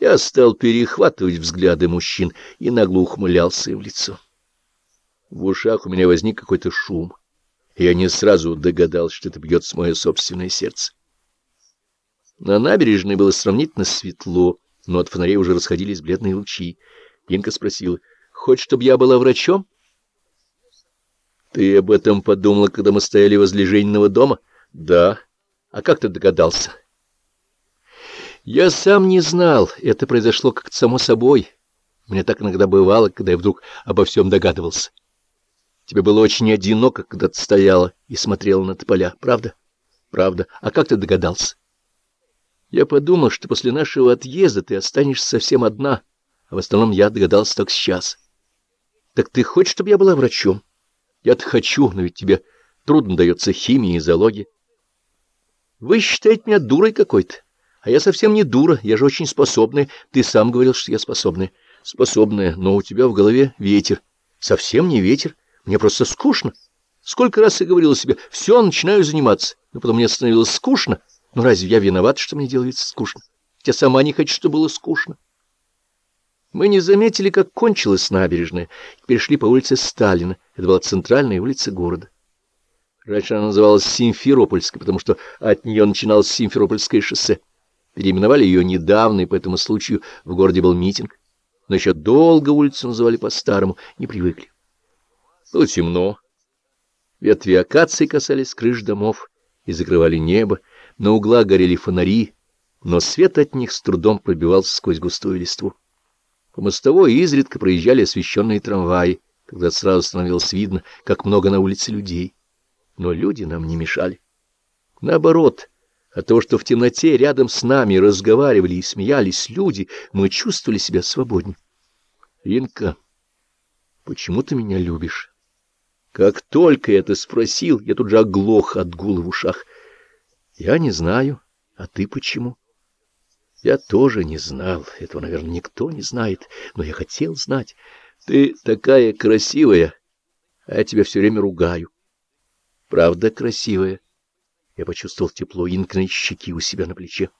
Я стал перехватывать взгляды мужчин и нагло ухмылялся им в лицо. В ушах у меня возник какой-то шум, я не сразу догадался, что это бьется мое собственное сердце. На набережной было сравнительно светло, но от фонарей уже расходились бледные лучи. Инка спросила, «Хочешь, чтобы я была врачом?» «Ты об этом подумала, когда мы стояли возле Жениного дома?» «Да. А как ты догадался?» «Я сам не знал. Это произошло как-то само собой. Мне так иногда бывало, когда я вдруг обо всем догадывался. Тебе было очень одиноко, когда ты стояла и смотрела на тополя, правда?» «Правда. А как ты догадался?» «Я подумал, что после нашего отъезда ты останешься совсем одна, а в остальном я догадался только сейчас». «Так ты хочешь, чтобы я была врачом?» Я-то хочу, но ведь тебе трудно дается химия и зоология. Вы считаете меня дурой какой-то, а я совсем не дура, я же очень способная. Ты сам говорил, что я способная. Способная, но у тебя в голове ветер. Совсем не ветер, мне просто скучно. Сколько раз я говорила себе, все, начинаю заниматься, но потом мне становилось скучно. Ну разве я виноват, что мне делается скучно? Я сама не хочу, чтобы было скучно. Мы не заметили, как кончилась набережная, и перешли по улице Сталина. Это была центральная улица города. Раньше она называлась Симферопольской, потому что от нее начиналось Симферопольское шоссе. Переименовали ее недавно, и по этому случаю в городе был митинг. Но еще долго улицу называли по-старому, не привыкли. Было темно. Ветви акации касались крыш домов и закрывали небо. На углах горели фонари, но свет от них с трудом пробивался сквозь густую листву. По мостовой изредка проезжали освещенные трамваи, когда сразу становилось видно, как много на улице людей. Но люди нам не мешали. Наоборот, от того, что в темноте рядом с нами разговаривали и смеялись люди, мы чувствовали себя свободнее. Инка, почему ты меня любишь? Как только это спросил, я тут же оглох от гула в ушах. Я не знаю, а ты почему? Я тоже не знал, этого, наверное, никто не знает, но я хотел знать. Ты такая красивая, а я тебя все время ругаю. Правда красивая? Я почувствовал тепло Инкиной щеки у себя на плече.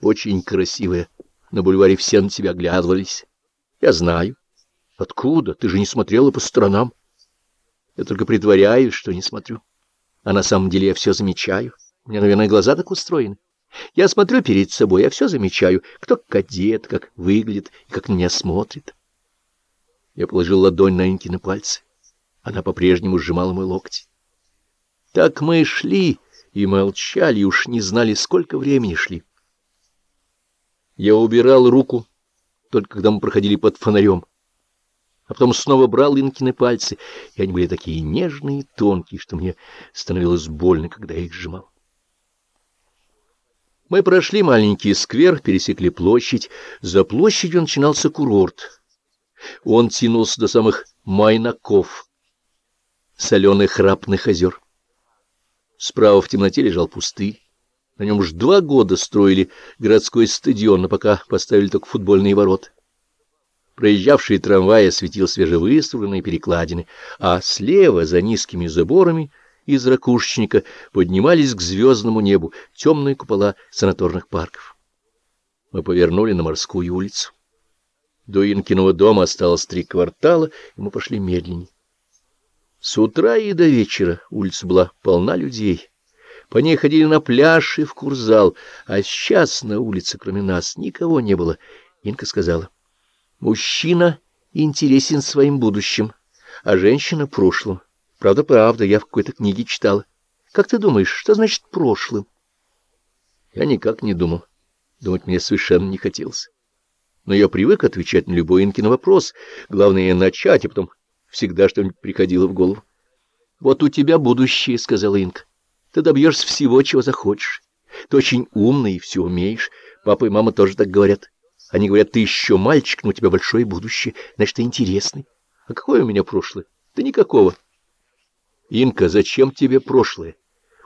Очень красивая. На бульваре все на тебя оглядывались. Я знаю. Откуда? Ты же не смотрела по сторонам. Я только притворяюсь, что не смотрю. А на самом деле я все замечаю. У меня, наверное, глаза так устроены. Я смотрю перед собой, я все замечаю, кто как одет, как выглядит и как на меня смотрит. Я положил ладонь на Инки на пальцы. Она по-прежнему сжимала мой локоть. Так мы шли и молчали, и уж не знали, сколько времени шли. Я убирал руку, только когда мы проходили под фонарем, а потом снова брал Инкины пальцы, и они были такие нежные и тонкие, что мне становилось больно, когда я их сжимал. Мы прошли маленький сквер, пересекли площадь. За площадью начинался курорт. Он тянулся до самых майнаков, соленых рапных озер. Справа в темноте лежал пустырь. На нем уж два года строили городской стадион, но пока поставили только футбольные ворота. Проезжавший трамвай осветил свежевыстроенные перекладины, а слева, за низкими заборами, из ракушечника поднимались к звездному небу темные купола санаторных парков. Мы повернули на морскую улицу. До Инкиного дома осталось три квартала, и мы пошли медленнее. С утра и до вечера улица была полна людей. По ней ходили на пляж и в курзал, а сейчас на улице, кроме нас, никого не было. Инка сказала, «Мужчина интересен своим будущим, а женщина — прошлым. Правда, правда, я в какой-то книге читала. Как ты думаешь, что значит прошлым? Я никак не думал. Думать мне совершенно не хотелось. Но я привык отвечать на любой Инкин вопрос. Главное — начать, а потом всегда что-нибудь приходило в голову. «Вот у тебя будущее», — сказала Инка. «Ты добьешься всего, чего захочешь. Ты очень умный и все умеешь. Папа и мама тоже так говорят. Они говорят, ты еще мальчик, но у тебя большое будущее, значит, ты интересный. А какое у меня прошлое? Да никакого. Инка, зачем тебе прошлое?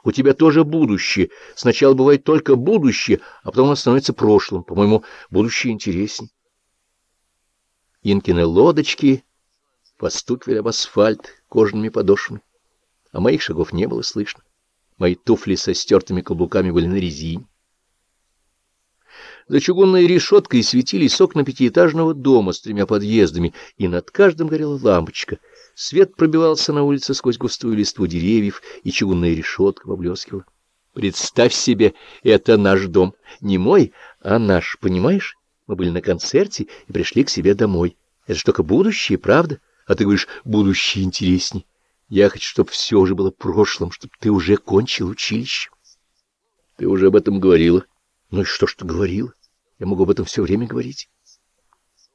У тебя тоже будущее. Сначала бывает только будущее, а потом оно становится прошлым. По-моему, будущее интересней. Инкины лодочки постукивали об асфальт кожаными подошвами, а моих шагов не было слышно. Мои туфли со стертыми каблуками были на резине. За чугунной решеткой светились окна пятиэтажного дома с тремя подъездами, и над каждым горела лампочка. Свет пробивался на улице сквозь густую листву деревьев, и чугунная решетка поблескивала. Представь себе, это наш дом. Не мой, а наш, понимаешь? Мы были на концерте и пришли к себе домой. Это ж только будущее, правда? А ты говоришь, будущее интересней. Я хочу, чтобы все уже было прошлым, чтобы ты уже кончил училище. Ты уже об этом говорила. Ну и что ж ты говорила? Я могу об этом все время говорить.